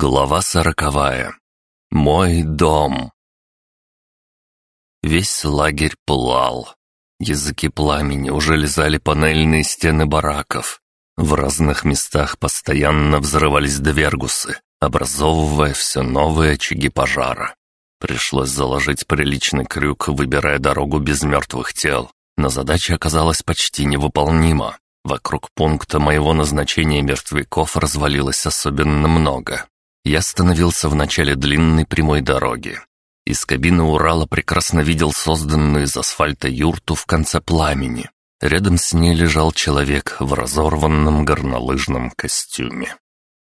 Глава сороковая. Мой дом. Весь лагерь пылал. Языки пламени уже лизали панельные стены бараков. В разных местах постоянно взрывались двергусы, образовывая все новые очаги пожара. Пришлось заложить приличный крюк, выбирая дорогу без мертвых тел, но задача оказалась почти невыполнима. Вокруг пункта моего назначения мертвяков развалилось особенно много. Я остановился в начале длинной прямой дороги. Из кабины Урала прекрасно видел созданную из асфальта юрту в конце пламени. Рядом с ней лежал человек в разорванном горнолыжном костюме.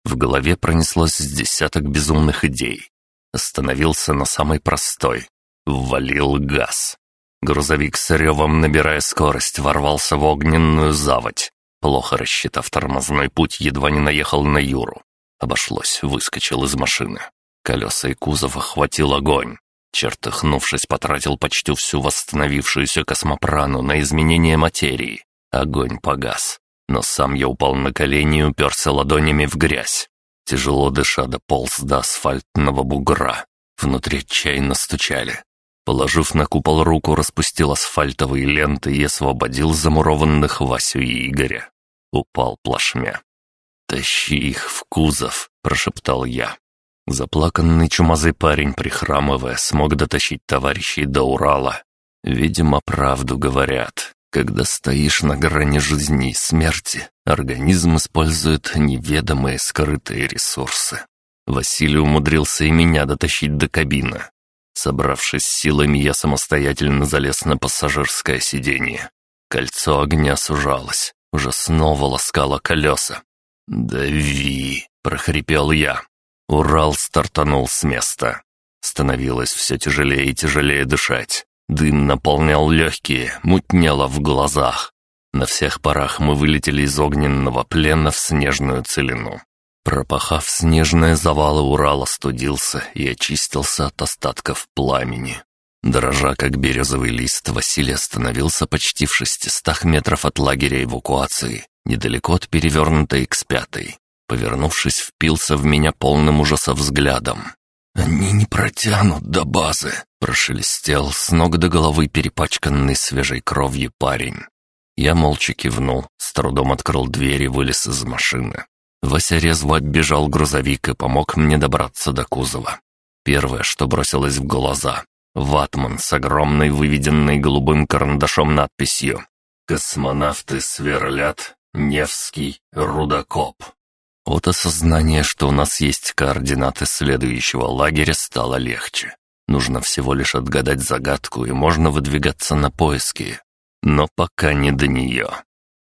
В голове пронеслось десяток безумных идей. Остановился на самой простой. Ввалил газ. Грузовик с ревом, набирая скорость, ворвался в огненную заводь. Плохо рассчитав тормозной путь, едва не наехал на Юру. Обошлось, выскочил из машины. Колеса и кузов охватил огонь. Чертыхнувшись, потратил почти всю восстановившуюся космопрану на изменение материи. Огонь погас. Но сам я упал на колени и уперся ладонями в грязь. Тяжело дыша дополз до асфальтного бугра. Внутри отчаянно стучали. Положив на купол руку, распустил асфальтовые ленты и освободил замурованных Васю и Игоря. Упал плашмя. «Тащи их в кузов», — прошептал я. Заплаканный чумазый парень, прихрамывая, смог дотащить товарищей до Урала. Видимо, правду говорят. Когда стоишь на грани жизни и смерти, организм использует неведомые скрытые ресурсы. Василий умудрился и меня дотащить до кабины. Собравшись силами, я самостоятельно залез на пассажирское сиденье. Кольцо огня сужалось, уже снова ласкало колеса. «Дави!» — прохрипел я. Урал стартанул с места. Становилось все тяжелее и тяжелее дышать. Дым наполнял легкие, мутнело в глазах. На всех парах мы вылетели из огненного плена в снежную целину. Пропахав снежные завалы, Урал остудился и очистился от остатков пламени. Дрожа, как березовый лист, Василий остановился почти в шестистах метров от лагеря эвакуации недалеко от перевернутой X5. Повернувшись, впился в меня полным ужаса взглядом. «Они не протянут до базы», — прошелестел с ног до головы перепачканный свежей кровью парень. Я молча кивнул, с трудом открыл дверь и вылез из машины. Вася резво оббежал грузовик и помог мне добраться до кузова. Первое, что бросилось в глаза — ватман с огромной выведенной голубым карандашом надписью «Космонавты сверлят Невский рудокоп. От осознания, что у нас есть координаты следующего лагеря, стало легче. Нужно всего лишь отгадать загадку, и можно выдвигаться на поиски. Но пока не до нее.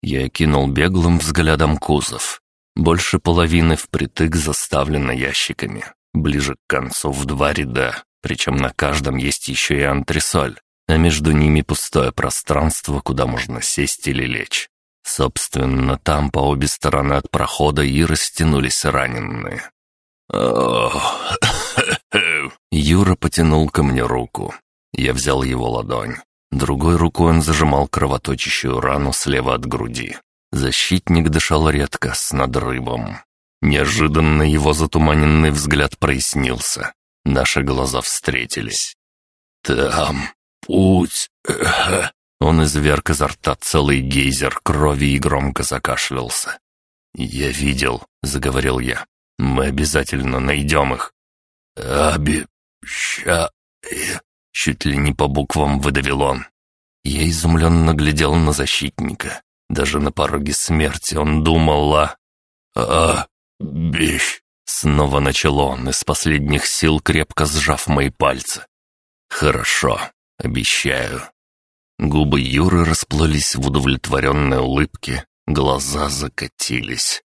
Я кинул беглым взглядом кузов. Больше половины впритык заставлено ящиками. Ближе к концу в два ряда, причем на каждом есть еще и антресоль, а между ними пустое пространство, куда можно сесть или лечь. Собственно, там по обе стороны от прохода и растянулись раненые. Юра потянул ко мне руку. Я взял его ладонь. Другой рукой он зажимал кровоточащую рану слева от груди. Защитник дышал редко, с надрывом. Неожиданно его затуманенный взгляд прояснился. Наши глаза встретились. «Там путь он изверг изо рта целый гейзер крови и громко закашлялся. «Я видел», — заговорил я. «Мы обязательно найдем их». «Обещаю», — чуть ли не по буквам выдавил он. Я изумленно глядел на защитника. Даже на пороге смерти он думал о... «А... бещ...» Снова начал он, из последних сил крепко сжав мои пальцы. «Хорошо, обещаю. Губы Юры расплылись в удовлетворенной улыбке, глаза закатились.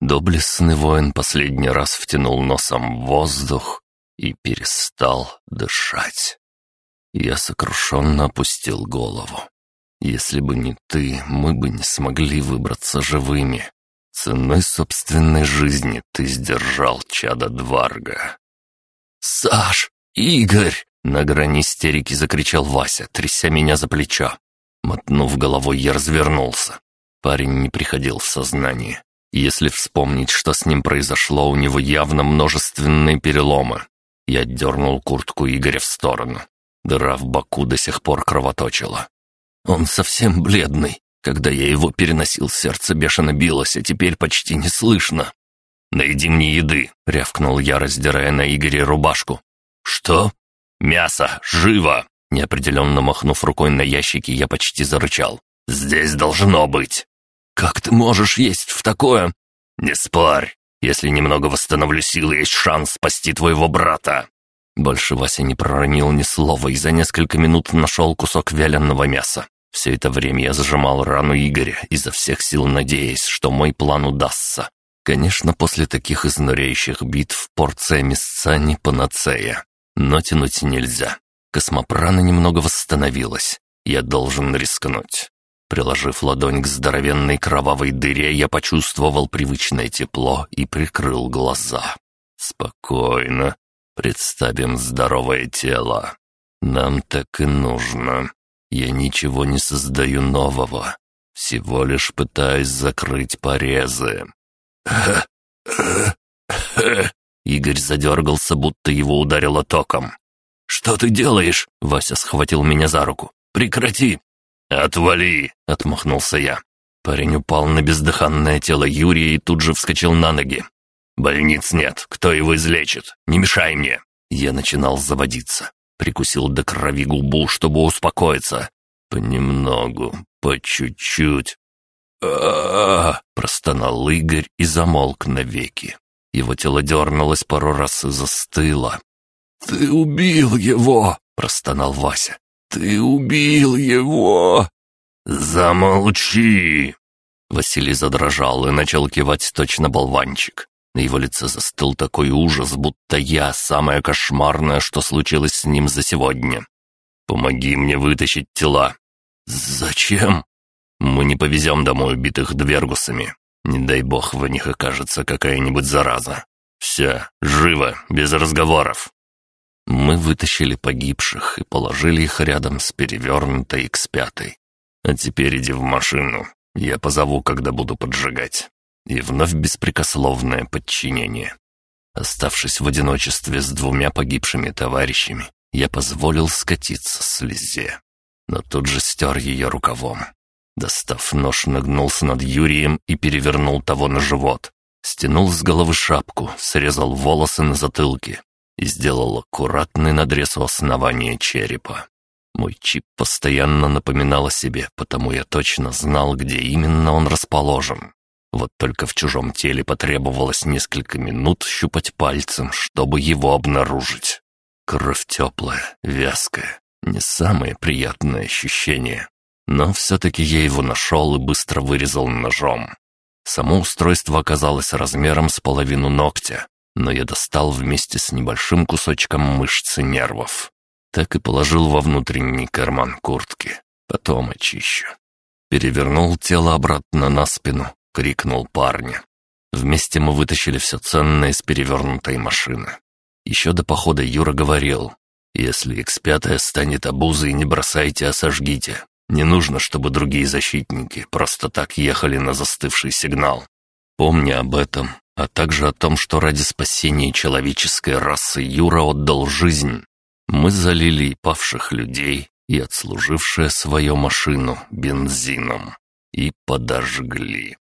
Доблестный воин последний раз втянул носом воздух и перестал дышать. Я сокрушенно опустил голову. Если бы не ты, мы бы не смогли выбраться живыми. Ценой собственной жизни ты сдержал чада Дварга. «Саш! Игорь!» На грани истерики закричал Вася, тряся меня за плечо. Мотнув головой, я развернулся. Парень не приходил в сознание. Если вспомнить, что с ним произошло, у него явно множественные переломы. Я отдернул куртку Игоря в сторону. Дыра в боку до сих пор кровоточила. Он совсем бледный. Когда я его переносил, сердце бешено билось, а теперь почти не слышно. «Найди мне еды», — рявкнул я, раздирая на Игоре рубашку. «Что?» «Мясо! Живо!» Неопределенно махнув рукой на ящики, я почти зарычал. «Здесь должно быть!» «Как ты можешь есть в такое?» «Не спорь! Если немного восстановлю силы, есть шанс спасти твоего брата!» Больше Вася не проронил ни слова и за несколько минут нашел кусок вяленого мяса. Все это время я зажимал рану Игоря, изо всех сил надеясь, что мой план удастся. Конечно, после таких изнуряющих битв порция мясца не панацея. Но тянуть нельзя. Космопрана немного восстановилась. Я должен рискнуть. Приложив ладонь к здоровенной кровавой дыре, я почувствовал привычное тепло и прикрыл глаза. Спокойно. Представим здоровое тело. Нам так и нужно. Я ничего не создаю нового. Всего лишь пытаюсь закрыть порезы. Игорь задергался, будто его ударило током. «Что ты делаешь?» — Вася схватил меня за руку. «Прекрати!» «Отвали!» — отмахнулся я. Парень упал на бездыханное тело Юрия и тут же вскочил на ноги. «Больниц нет, кто его излечит? Не мешай мне!» Я начинал заводиться. Прикусил до крови губу, чтобы успокоиться. Понемногу, по чуть-чуть. а простонал Игорь и замолк навеки. Его тело дернулось пару раз и застыло. «Ты убил его!» — простонал Вася. «Ты убил его!» «Замолчи!» Василий задрожал и начал кивать точно болванчик. На его лице застыл такой ужас, будто я самое кошмарное, что случилось с ним за сегодня. «Помоги мне вытащить тела». «Зачем?» «Мы не повезем домой убитых двергусами. Не дай бог в них окажется какая-нибудь зараза. Все, живо, без разговоров». Мы вытащили погибших и положили их рядом с перевернутой X5. А теперь иди в машину. Я позову, когда буду поджигать. И вновь беспрекословное подчинение. Оставшись в одиночестве с двумя погибшими товарищами, я позволил скатиться слезе. Но тут же стер ее рукавом. Достав нож, нагнулся над Юрием и перевернул того на живот. Стянул с головы шапку, срезал волосы на затылке, и сделал аккуратный надрез у основания черепа. Мой чип постоянно напоминал о себе, потому я точно знал, где именно он расположен. Вот только в чужом теле потребовалось несколько минут щупать пальцем, чтобы его обнаружить. Кровь теплая, вязкая, не самое приятное ощущение. Но все-таки я его нашел и быстро вырезал ножом. Само устройство оказалось размером с половину ногтя, но я достал вместе с небольшим кусочком мышцы нервов. Так и положил во внутренний карман куртки. Потом очищу. Перевернул тело обратно на спину, крикнул парня. Вместе мы вытащили все ценное из перевернутой машины. Еще до похода Юра говорил, «Если X5 станет обузой, не бросайте, а сожгите. Не нужно, чтобы другие защитники просто так ехали на застывший сигнал. Помни об этом, а также о том, что ради спасения человеческой расы Юра отдал жизнь. Мы залили и павших людей, и отслужившие свою машину бензином, и подожгли.